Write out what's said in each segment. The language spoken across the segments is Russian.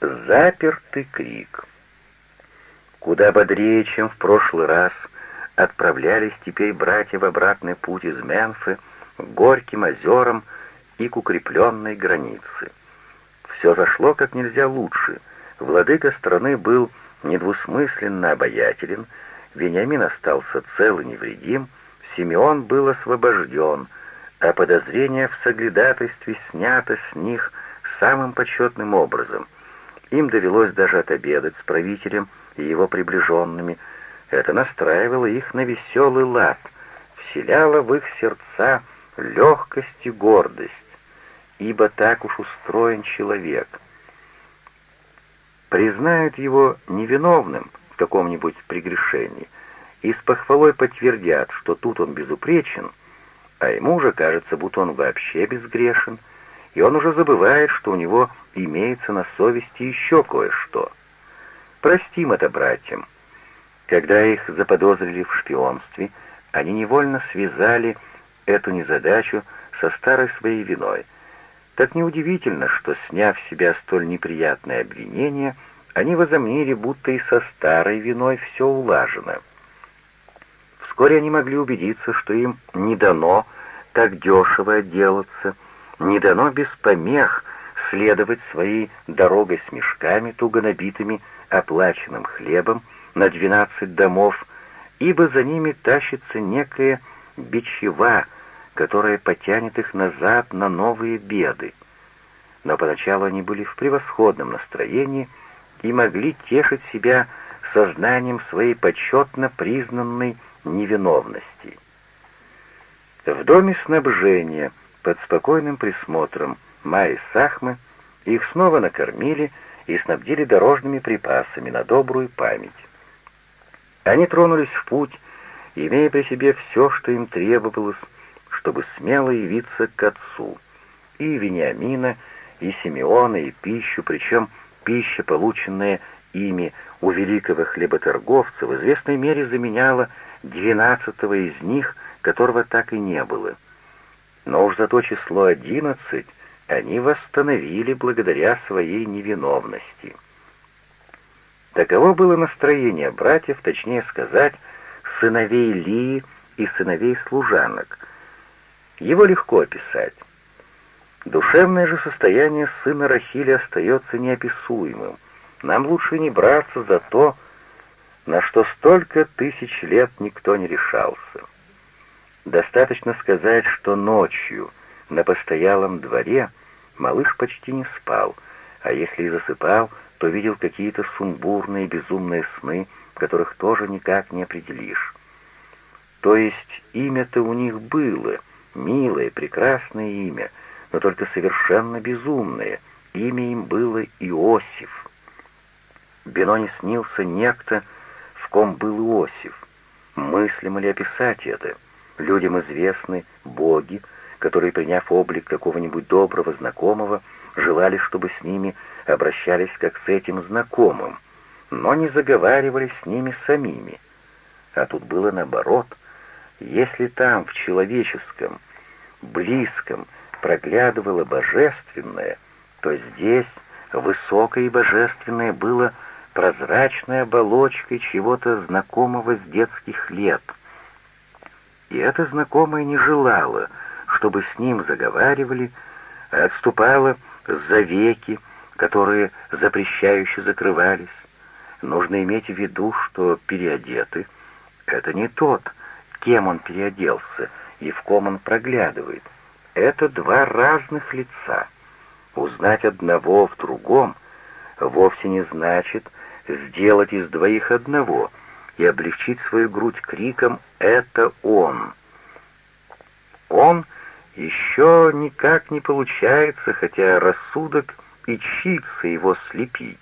Запертый крик. Куда бодрее, чем в прошлый раз, отправлялись теперь братья в обратный путь из Менфы к Горьким озерам и к укрепленной границе. Все зашло как нельзя лучше. Владыка страны был недвусмысленно обаятелен, Вениамин остался цел и невредим, Симеон был освобожден, а подозрение в соглядатайстве снято с них самым почетным образом — им довелось даже отобедать с правителем и его приближенными. Это настраивало их на веселый лад, вселяло в их сердца легкость и гордость, ибо так уж устроен человек. Признают его невиновным в каком-нибудь прегрешении и с похвалой подтвердят, что тут он безупречен, а ему уже кажется, будто он вообще безгрешен, и он уже забывает, что у него имеется на совести еще кое-что. Простим это братьям. Когда их заподозрили в шпионстве, они невольно связали эту незадачу со старой своей виной. Так неудивительно, что, сняв с себя столь неприятное обвинение, они возомнили, будто и со старой виной все улажено. Вскоре они могли убедиться, что им не дано так дешево отделаться, не дано без помех следовать своей дорогой с мешками, туго набитыми оплаченным хлебом на двенадцать домов, ибо за ними тащится некая бичева, которая потянет их назад на новые беды. Но поначалу они были в превосходном настроении и могли тешить себя сознанием своей почетно признанной невиновности. В доме снабжения под спокойным присмотром Майи Сахмы их снова накормили и снабдили дорожными припасами на добрую память. Они тронулись в путь, имея при себе все, что им требовалось, чтобы смело явиться к отцу, и Вениамина, и Симеона, и пищу, причем пища, полученная ими у великого хлеботорговца, в известной мере заменяла двенадцатого из них, которого так и не было. Но уж за то число одиннадцать они восстановили благодаря своей невиновности. Таково было настроение братьев, точнее сказать, сыновей Лии и сыновей служанок. Его легко описать. Душевное же состояние сына Рахили остается неописуемым. Нам лучше не браться за то, на что столько тысяч лет никто не решался. Достаточно сказать, что ночью на постоялом дворе Малыш почти не спал, а если и засыпал, то видел какие-то сумбурные безумные сны, которых тоже никак не определишь. То есть имя-то у них было, милое, прекрасное имя, но только совершенно безумное. Имя им было Иосиф. Бено снился некто, в ком был Иосиф. Мыслимо ли описать это? Людям известны боги, которые, приняв облик какого-нибудь доброго знакомого, желали, чтобы с ними обращались как с этим знакомым, но не заговаривали с ними самими. А тут было наоборот. Если там, в человеческом, близком, проглядывало божественное, то здесь высокое и божественное было прозрачной оболочкой чего-то знакомого с детских лет. И это знакомое не желало — чтобы с ним заговаривали, отступала за веки, которые запрещающе закрывались. Нужно иметь в виду, что переодеты — это не тот, кем он переоделся и в ком он проглядывает. Это два разных лица. Узнать одного в другом вовсе не значит сделать из двоих одного и облегчить свою грудь криком «Это он!». Он — еще никак не получается, хотя рассудок и чится его слепить.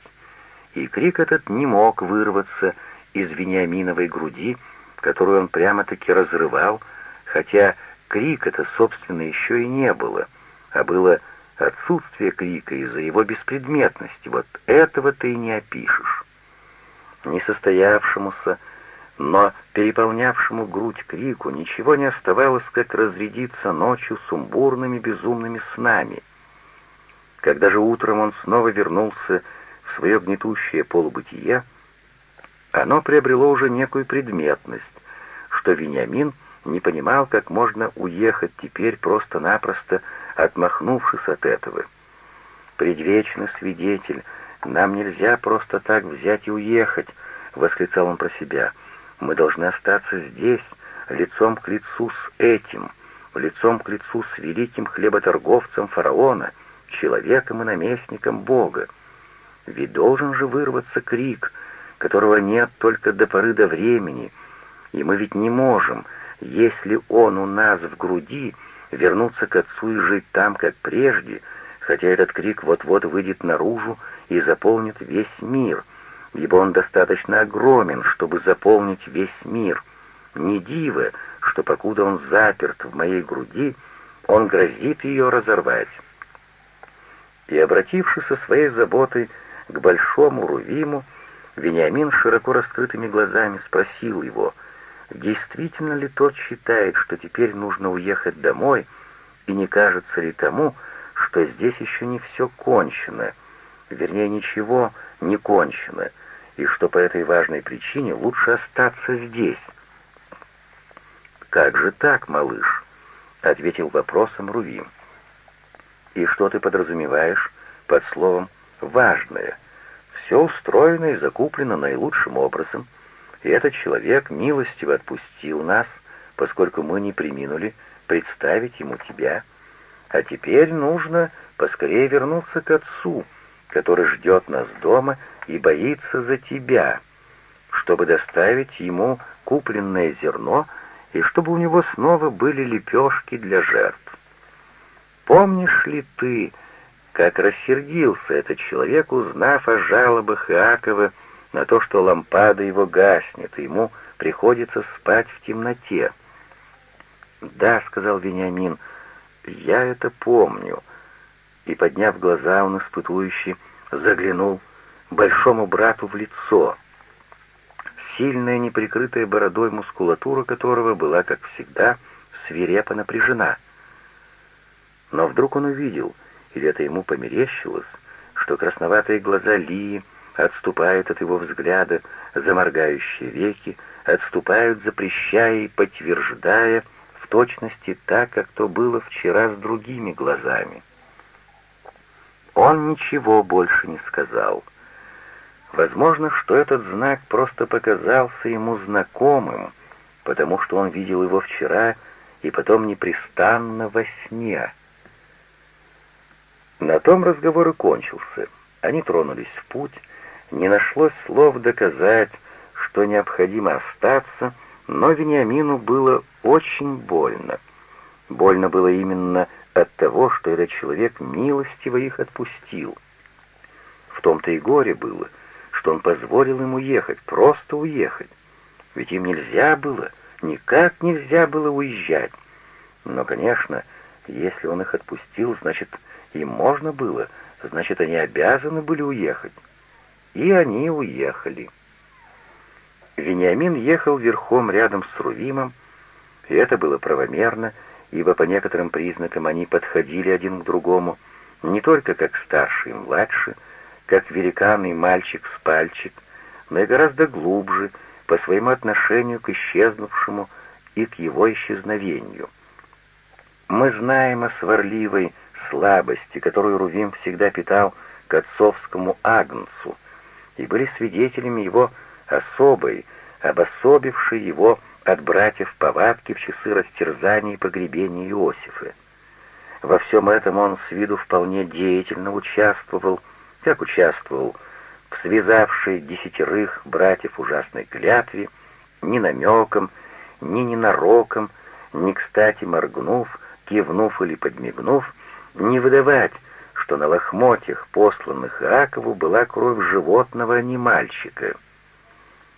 И крик этот не мог вырваться из Вениаминовой груди, которую он прямо-таки разрывал, хотя крик это, собственно, еще и не было, а было отсутствие крика из-за его беспредметности. Вот этого ты и не опишешь. Несостоявшемуся, но переполнявшему грудь крику ничего не оставалось, как разрядиться ночью сумбурными безумными снами. Когда же утром он снова вернулся в свое гнетущее полубытие, оно приобрело уже некую предметность, что Вениамин не понимал, как можно уехать теперь просто-напросто, отмахнувшись от этого. «Предвечный свидетель, нам нельзя просто так взять и уехать», — восклицал он про себя. «Мы должны остаться здесь, лицом к лицу с этим, лицом к лицу с великим хлеботорговцем фараона, человеком и наместником Бога. Ведь должен же вырваться крик, которого нет только до поры до времени, и мы ведь не можем, если он у нас в груди, вернуться к отцу и жить там, как прежде, хотя этот крик вот-вот выйдет наружу и заполнит весь мир, ибо он достаточно огромен, чтобы заполнить весь мир. Не диво, что покуда он заперт в моей груди, он грозит ее разорвать. И, обратившись со своей заботой к большому Рувиму, Вениамин широко раскрытыми глазами спросил его, действительно ли тот считает, что теперь нужно уехать домой, и не кажется ли тому, что здесь еще не все кончено, вернее, ничего не кончено, и что по этой важной причине лучше остаться здесь. «Как же так, малыш?» — ответил вопросом Рувим. «И что ты подразумеваешь под словом «важное»?» Все устроено и закуплено наилучшим образом, и этот человек милостиво отпустил нас, поскольку мы не приминули представить ему тебя. А теперь нужно поскорее вернуться к отцу, который ждет нас дома и боится за тебя, чтобы доставить ему купленное зерно и чтобы у него снова были лепешки для жертв. Помнишь ли ты, как рассердился этот человек, узнав о жалобах Иакова на то, что лампада его гаснет, и ему приходится спать в темноте. «Да», — сказал Вениамин, — «я это помню». И, подняв глаза, он испытующе заглянул большому брату в лицо, сильная, неприкрытая бородой мускулатура которого была, как всегда, свирепо напряжена. Но вдруг он увидел — или это ему померещилось, что красноватые глаза Лии отступают от его взгляда, заморгающие веки, отступают, запрещая и подтверждая в точности так, как то было вчера с другими глазами. Он ничего больше не сказал. Возможно, что этот знак просто показался ему знакомым, потому что он видел его вчера и потом непрестанно во сне — на том разговор и кончился. Они тронулись в путь. Не нашлось слов доказать, что необходимо остаться, но Вениамину было очень больно. Больно было именно от того, что этот человек милостиво их отпустил. В том-то и горе было, что он позволил ему уехать, просто уехать. Ведь им нельзя было, никак нельзя было уезжать. Но, конечно, если он их отпустил, значит, им можно было, значит, они обязаны были уехать. И они уехали. Вениамин ехал верхом рядом с Рувимом, и это было правомерно, ибо по некоторым признакам они подходили один к другому, не только как старший и младший, как великан и мальчик-спальчик, но и гораздо глубже по своему отношению к исчезнувшему и к его исчезновению. Мы знаем о сварливой слабости, которую Рувим всегда питал к отцовскому агнцу, и были свидетелями его особой, обособившей его от братьев повадки в часы растерзания и погребения Иосифа. Во всем этом он с виду вполне деятельно участвовал, как участвовал в связавшей десятерых братьев ужасной клятве, ни намеком, ни ненароком, ни кстати моргнув, кивнув или подмигнув, не выдавать, что на лохмотьях, посланных Иакову, была кровь животного, а не мальчика.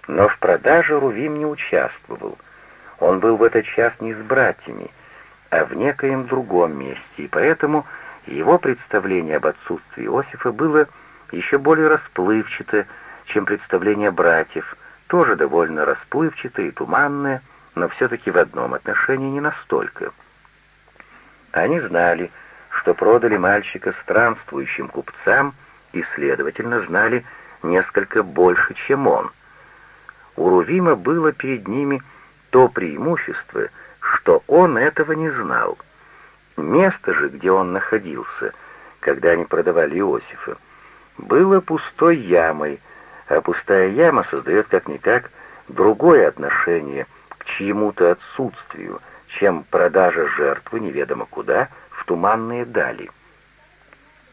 Но в продаже Рувим не участвовал. Он был в этот час не с братьями, а в некоем другом месте, и поэтому его представление об отсутствии Иосифа было еще более расплывчато, чем представление братьев, тоже довольно расплывчатое и туманное, но все-таки в одном отношении не настолько. Они знали, что продали мальчика странствующим купцам и, следовательно, знали несколько больше, чем он. У Рувима было перед ними то преимущество, что он этого не знал. Место же, где он находился, когда они продавали Иосифа, было пустой ямой, а пустая яма создает как-никак другое отношение к чьему-то отсутствию, чем продажа жертвы неведомо куда в туманные дали.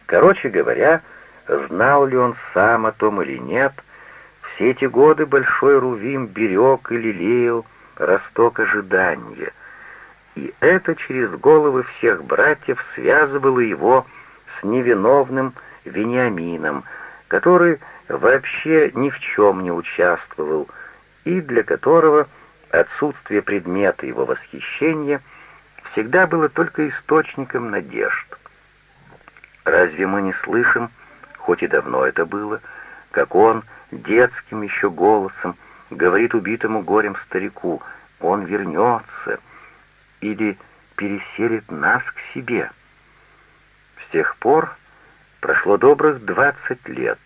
Короче говоря, знал ли он сам о том или нет, все эти годы Большой Рувим берег и лелеял росток ожидания, и это через головы всех братьев связывало его с невиновным Вениамином, который вообще ни в чем не участвовал, и для которого отсутствие предмета его восхищения всегда было только источником надежд. Разве мы не слышим, хоть и давно это было, как он детским еще голосом говорит убитому горем старику, он вернется или переселит нас к себе. С тех пор прошло добрых двадцать лет,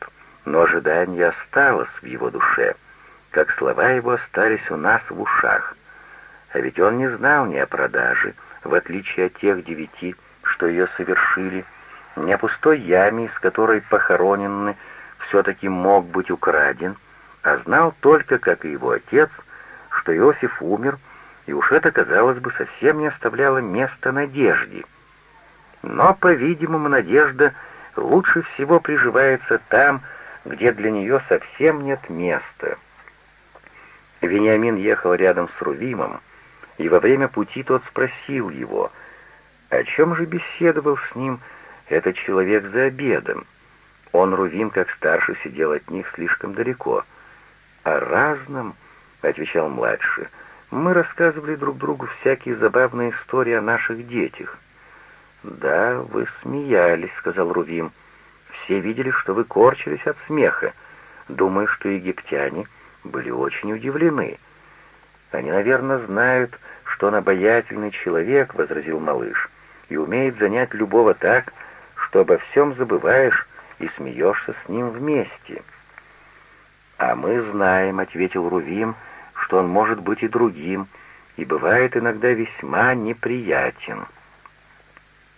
но ожидание осталось в его душе, как слова его остались у нас в ушах. А ведь он не знал ни о продаже, в отличие от тех девяти, что ее совершили, ни о пустой яме, из которой похороненный все-таки мог быть украден, а знал только, как и его отец, что Иосиф умер, и уж это, казалось бы, совсем не оставляло места надежде. Но, по-видимому, надежда лучше всего приживается там, где для нее совсем нет места. Вениамин ехал рядом с Рувимом, и во время пути тот спросил его, о чем же беседовал с ним этот человек за обедом. Он, Рувим, как старший, сидел от них слишком далеко. «О разном», — отвечал младший, — «мы рассказывали друг другу всякие забавные истории о наших детях». «Да, вы смеялись», — сказал Рувим. «Все видели, что вы корчились от смеха. Думаю, что египтяне были очень удивлены». «Они, наверное, знают, что он обаятельный человек», — возразил малыш, — «и умеет занять любого так, что обо всем забываешь и смеешься с ним вместе». «А мы знаем», — ответил Рувим, — «что он может быть и другим, и бывает иногда весьма неприятен».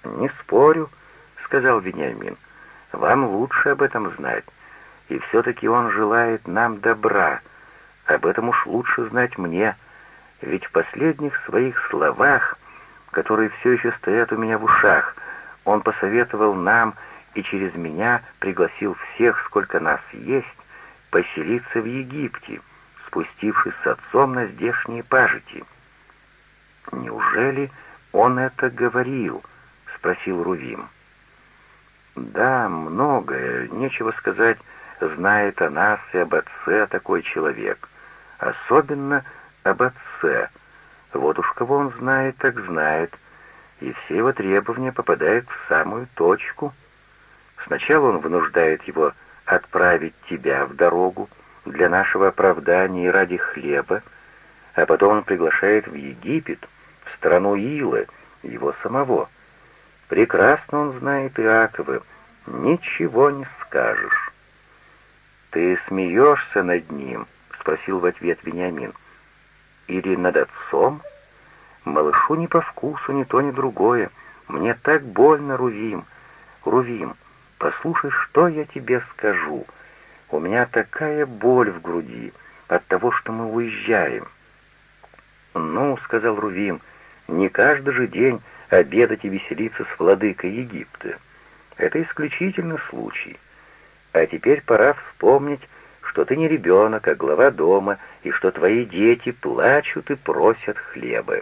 «Не спорю», — сказал Вениамин, — «вам лучше об этом знать, и все-таки он желает нам добра, об этом уж лучше знать мне, ведь в последних своих словах, которые все еще стоят у меня в ушах, он посоветовал нам и через меня пригласил всех, сколько нас есть, поселиться в Египте, спустившись с отцом на здешние пажити. Неужели он это говорил? спросил Рувим. Да, многое, нечего сказать, знает о нас и об отце такой человек. Особенно об отце. Вот уж кого он знает, так знает. И все его требования попадают в самую точку. Сначала он вынуждает его отправить тебя в дорогу для нашего оправдания и ради хлеба, а потом он приглашает в Египет, в страну Илы, его самого. Прекрасно он знает Иакова, ничего не скажешь. «Ты смеешься над ним?» — спросил в ответ Вениамин. «Или над отцом?» «Малышу не по вкусу ни то, ни другое. Мне так больно, Рувим. Рувим, Послушай, что я тебе скажу. У меня такая боль в груди от того, что мы уезжаем. Ну, сказал Рувим, не каждый же день обедать и веселиться с владыкой Египта. Это исключительный случай. А теперь пора вспомнить, что ты не ребенок, а глава дома, и что твои дети плачут и просят хлеба.